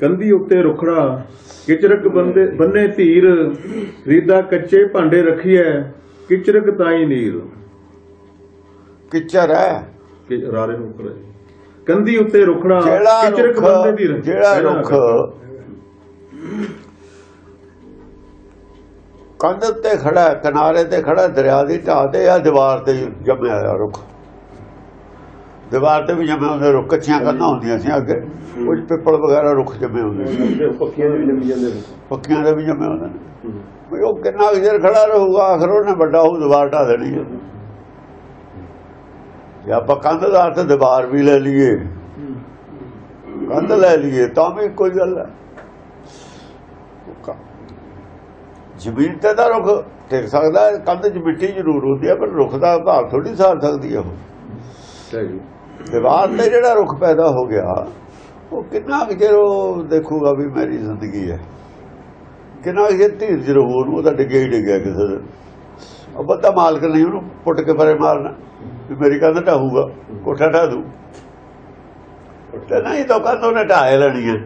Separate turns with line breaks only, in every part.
ਕੰਧੀ ਉੱਤੇ ਰੁਖੜਾ ਕਿਚਰਕ ਬੰਦੇ ਬੰਨੇ ਧੀਰ ਰੀਦਾ ਕੱਚੇ ਭਾਂਡੇ ਰਖੀਐ ਕਿਚਰਕ ਤਾਈ ਨੀਰ।
ਕਿਚਰ ਹੈ।
ਕਿ ਰਾਰੇ ਨੂੰ ਉੱਪਰ। ਕੰਧੀ ਉੱਤੇ ਰੁਖੜਾ ਕਿਚਰਕ ਬੰਦੇ ਧੀਰ।
ਜਿਹੜਾ ਰੁੱਖ। ਕੰਧ ਉੱਤੇ ਖੜਾ ਕਿਨਾਰੇ ਤੇ ਖੜਾ ਦਰਿਆ ਦੀ ਢਾਹ ਤੇ ਆ ਦੀਵਾਰ ਤੇ ਜੰਮਿਆ ਹੋਇਆ ਰੁੱਖ। ਦੀਵਾਰ ਤੇ ਵੀ ਜੰਮੇ ਹੁੰਦੇ ਰੁੱਖ ਕੱਚੀਆਂ ਕੰਧਾਂ ਹੁੰਦੀਆਂ ਸੀ ਅੱਗੇ। ਕੁਝ ਪਿੱਪਲ ਵਗੈਰਾ ਰੁੱਖ ਜੰਮੇ ਹੁੰਦੇ ਸੀ।
ਪੱਕੀਆਂ ਦੇ ਵੀ ਜੰਮੀ ਜਾਂਦੇ
ਪੱਕੀਆਂ ਦੇ ਵੀ ਜੰਮੇ ਹੁੰਦੇ ਨੇ। ਉਹ ਕਿੰਨਾ ਚਿਰ ਖੜਾ ਰਹੂਗਾ ਆਖਰ ਉਹਨੇ ਵੱਡਾ ਉਹ ਦੀਵਾਰ ਢਾਹ ਦੇਣੀ ਹੈ। ਜੇ ਆਪਾਂ ਕੰਧ ਦਾ ਅਰਥ ਦੀਵਾਰ ਵੀ ਲੈ ਲਈਏ ਕੰਧ ਲੈ ਲਈਏ ਤਾਂ ਵੀ ਕੋਈ ਗੱਲ ਹੈ। ਜ਼ਮੀਨ ਤੇ ਤਾਂ ਰੁੱਖ ਟਿਕ ਸਕਦਾ ਕੰਧ 'ਚ ਮਿੱਟੀ ਜ਼ਰੂਰ ਹੁੰਦੀ ਹੈ ਪਰ ਰੁੱਖ ਦਾ ਭਾਰ ਥੋੜੀ ਸਾਰ ਸਕਦੀ ਹੈ ਉਹ।
ਸਹੀ।
ਦੀਵਾਰ ਤੇ ਜਿਹੜਾ ਰੁੱਖ ਪੈਦਾ ਹੋ ਗਿਆ ਉਹ ਕਿੰਨਾ ਕੁ ਚਿਰ ਉਹ ਦੇਖੂਗਾ ਵੀ ਮੇਰੀ ਜ਼ਿੰਦਗੀ ਹੈ? ਕਿੰਨਾ ਧੀਰਜ ਰਹੂ ਉਹਨੂੰ ਉਹਦਾ ਡਿੱਗਿਆ ਹੀ ਡਿੱਗਿਆ ਕਿਸੇ ਦਿਨ। ਉਹ ਬੰਦਾ ਮਾਲਕ ਨਹੀਂ ਉਹਨੂੰ ਪੁੱਟ ਕੇ ਪਰੇ ਮਾਰਨਾ ਵੀ ਮੇਰੀ ਕੰਧ ਢਾਹੂਗਾ ਕੋਠਾ ਢਾਹ ਦੂ ਤੇ ਨਹੀਂ ਤਾਂ ਕੰਧ ਉਹਨੇ ਢਾਹੇ ਲੈਣੀ ਹੈ।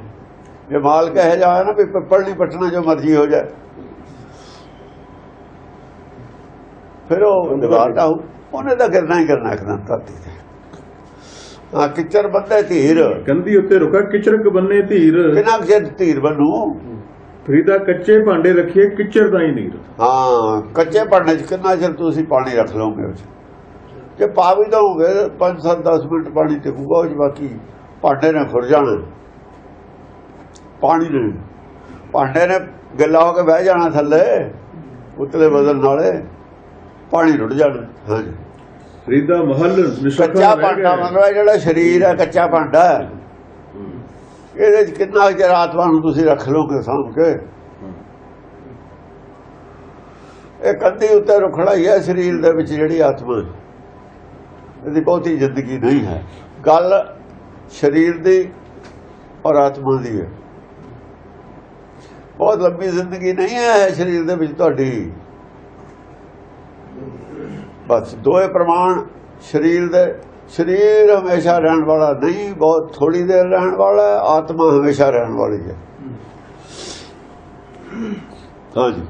ਜੇ ਮਾਲਕ ਇਹ ਜਾ ਨਾ ਵੀ ਪਿੱਪਲ ਨਹੀਂ ਪੱਟਣਾ ਜੋ ਮਰਜ਼ੀ ਹੋ ਜਾਏ। ਫਿਰ ਉਹ ਦੀਵਾਰ ਢਾਹੂ ਉਹਨੇ ਤਾਂ ਕਰਨਾ ਹੀ ਕਰਨਾ ਦਿਨ ਧਰਤੀ ਤੇ। ਆ ਕਿਚਰ ਬੰਦੇ ਧੀਰ।
ਕੰਧੀ ਉੱਤੇ ਰੁਕਾ ਕਿਚਰਕ ਬੰਨੇ ਧੀਰ।
ਕਿੰਨਾ ਕੁ ਚਿਰ ਧੀਰ ਬਣੂ
ਫਰੀਦਾ ਕੱਚੇ ਭਾਂਡੇ ਰਖੀਏ ਕਿਚਰ ਤਾਈ ਨੀਰ
ਹਾਂ ਕੱਚੇ ਪੜਨੇ ਚ ਕਿੰਨਾ ਚਿਰ ਤੁਸੀਂ ਪਾਣੀ ਰੱਖ ਲਓਗੇ ਉਹ 'ਚ? ਜੇ ਪਾ ਵੀ ਦੋਗੇ 5 7 10 ਮਿੰਟ ਪਾਣੀ ਟਿਕੂਗਾ ਉਹ 'ਚ ਬਾਕੀ ਭਾਂਡੇ ਨੇ ਫੁਰ ਜਾਣਾ। ਪਾਣੀ ਨੇ। ਭਾਂਡੇ ਨੇ ਗੱਲਾ ਹੋ ਕੇ ਬਹਿ ਜਾਣਾ ਥੱਲੇ ਉਤਲੇ ਬਦਲ ਨਾਲੇ ਪਾਣੀ ਰੁੜ ਜਾਣਾ। ਹਾਂਜੀ।
ਫਰੀਦਾ ਮਹਲ
ਕੱਚਾ ਭਾਂਡਾ ਇਹ ਜਿਹੜਾ ਸਰੀਰ ਹੈ ਕੱਚਾ ਭਾਂਡਾ ਇਹਦੇ ਚ ਕਿੰਨਾ ਚਿਰ ਆਤਮਾ ਨੂੰ ਤੁਸੀਂ ਰੱਖ ਲਓਗੇ ਸਾਂਭ ਕੇ? ਇਹ ਕੰਧੀ ਉੱਤੇ ਰੁਖੜਾ ਹੀ ਹੈ ਸਰੀਰ ਦੇ ਵਿੱਚ ਜਿਹੜੀ ਆਤਮਾ। ਇਹਦੀ ਬਹੁਤੀ ਜ਼ਿੰਦਗੀ ਨਹੀਂ ਹੈ। ਗੱਲ ਸਰੀਰ ਦੀ ਔਰ ਆਤਮਾ ਦੀ ਹੈ। ਬਹੁਤ ਲੰਬੀ ਜ਼ਿੰਦਗੀ ਨਹੀਂ ਹੈ ਸਰੀਰ ਦੇ ਵਿੱਚ ਤੁਹਾਡੀ। ਬਸ ਦੋਏ ਪ੍ਰਮਾਣ ਸਰੀਰ ਦੇ ਸਰੀਰ ਹਮੇਸ਼ਾ ਰਹਿਣ ਵਾਲਾ ਨਹੀਂ ਬਹੁਤ ਥੋੜੀ ਦੇਰ ਰਹਿਣ ਵਾਲਾ ਆਤਮਾ ਹਮੇਸ਼ਾ ਰਹਿਣ ਵਾਲੀ ਹੈ। ਹਾਂਜੀ